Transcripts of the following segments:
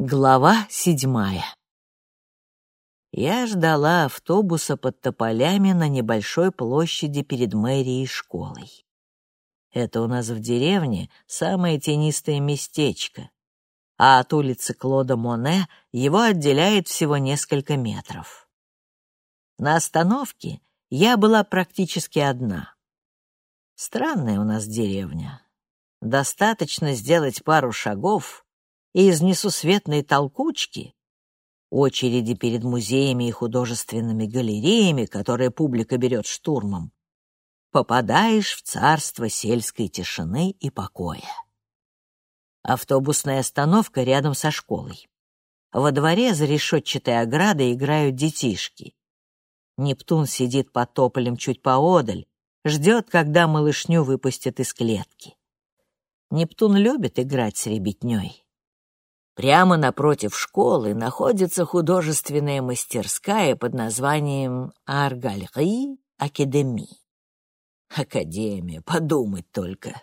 Глава седьмая. Я ждала автобуса под тополями на небольшой площади перед мэрией и школой. Это у нас в деревне самое тенистое местечко, а от улицы Клода Моне его отделяет всего несколько метров. На остановке я была практически одна. Странная у нас деревня. Достаточно сделать пару шагов — и из несусветной толкучки, очереди перед музеями и художественными галереями, которые публика берет штурмом, попадаешь в царство сельской тишины и покоя. Автобусная остановка рядом со школой. Во дворе за решетчатой оградой играют детишки. Нептун сидит под тополем чуть поодаль, ждет, когда малышню выпустят из клетки. Нептун любит играть с ребятней. Прямо напротив школы находится художественная мастерская под названием «Аргальри Академи». Академия, подумать только.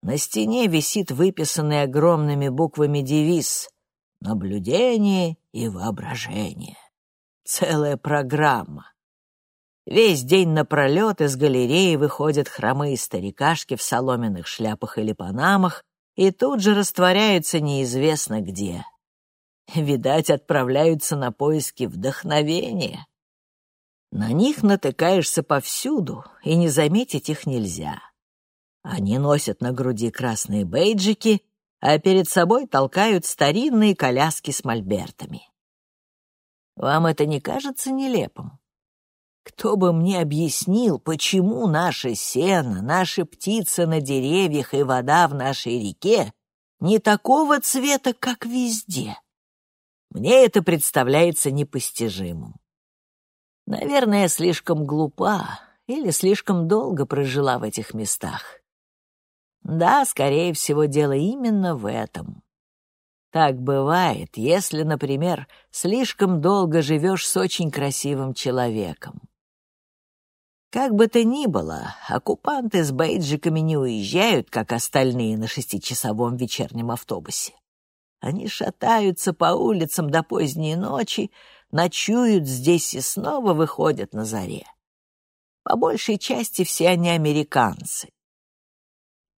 На стене висит выписанный огромными буквами девиз «Наблюдение и воображение». Целая программа. Весь день напролет из галереи выходят хромые старикашки в соломенных шляпах или панамах и тут же растворяются неизвестно где. Видать, отправляются на поиски вдохновения. На них натыкаешься повсюду, и не заметить их нельзя. Они носят на груди красные бейджики, а перед собой толкают старинные коляски с мольбертами. Вам это не кажется нелепым? Кто бы мне объяснил, почему наше сено, наши птицы на деревьях и вода в нашей реке не такого цвета, как везде? Мне это представляется непостижимым. Наверное, слишком глупа или слишком долго прожила в этих местах. Да, скорее всего, дело именно в этом. Так бывает, если, например, слишком долго живешь с очень красивым человеком. Как бы то ни было, оккупанты с бейджиками не уезжают, как остальные на шестичасовом вечернем автобусе. Они шатаются по улицам до поздней ночи, ночуют здесь и снова выходят на заре. По большей части все они американцы.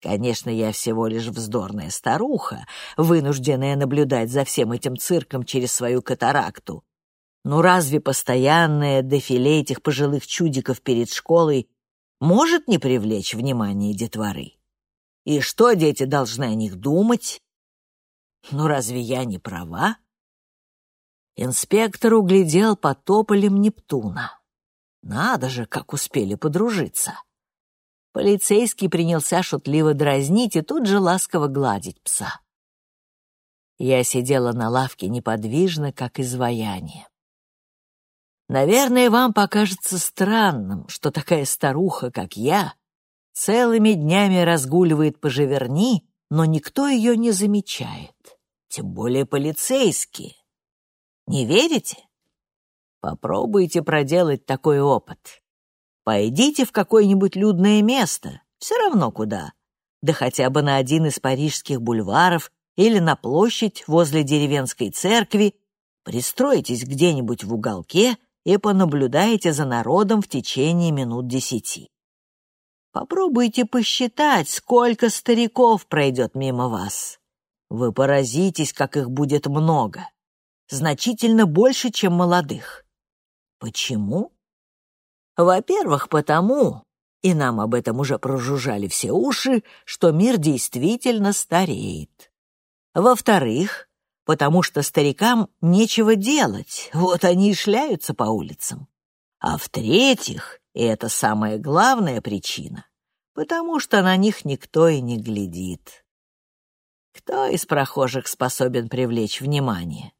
Конечно, я всего лишь вздорная старуха, вынужденная наблюдать за всем этим цирком через свою катаракту, ну разве постоянное дефиле этих пожилых чудиков перед школой может не привлечь внимание детворы? И что дети должны о них думать? Ну разве я не права? Инспектор углядел под тополем Нептуна. Надо же, как успели подружиться. Полицейский принялся шутливо дразнить и тут же ласково гладить пса. Я сидела на лавке неподвижно, как изваяние. Наверное, вам покажется странным, что такая старуха, как я, целыми днями разгуливает по Живерни, но никто ее не замечает, тем более полицейские. Не верите? Попробуйте проделать такой опыт. Пойдите в какое-нибудь людное место, все равно куда, да хотя бы на один из парижских бульваров или на площадь возле деревенской церкви, пристройтесь где-нибудь в уголке и понаблюдайте за народом в течение минут десяти. Попробуйте посчитать, сколько стариков пройдет мимо вас. Вы поразитесь, как их будет много. Значительно больше, чем молодых. Почему? Во-первых, потому, и нам об этом уже прожужжали все уши, что мир действительно стареет. Во-вторых, потому что старикам нечего делать, вот они и шляются по улицам. А в-третьих, и это самая главная причина, потому что на них никто и не глядит. Кто из прохожих способен привлечь внимание?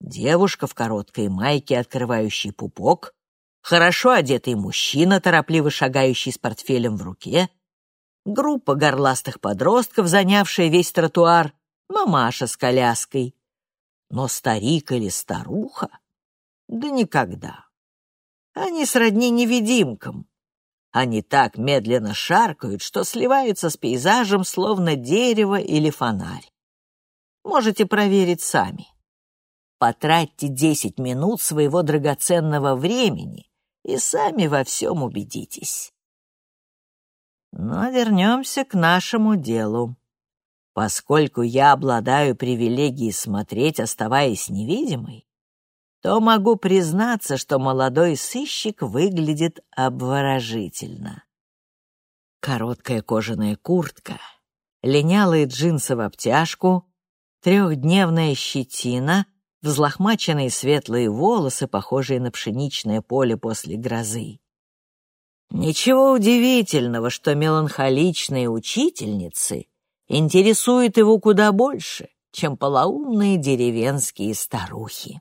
Девушка в короткой майке, открывающей пупок, хорошо одетый мужчина, торопливо шагающий с портфелем в руке, группа горластых подростков, занявшая весь тротуар, мамаша с коляской. Но старик или старуха? Да никогда. Они сродни невидимкам. Они так медленно шаркают, что сливаются с пейзажем, словно дерево или фонарь. Можете проверить сами. Потратьте 10 минут своего драгоценного времени и сами во всем убедитесь. Но вернемся к нашему делу. Поскольку я обладаю привилегией смотреть, оставаясь невидимой, то могу признаться, что молодой сыщик выглядит обворожительно. Короткая кожаная куртка, линялые джинсы в обтяжку, трехдневная щетина, взлохмаченные светлые волосы, похожие на пшеничное поле после грозы. Ничего удивительного, что меланхоличные учительницы интересуют его куда больше, чем полоумные деревенские старухи.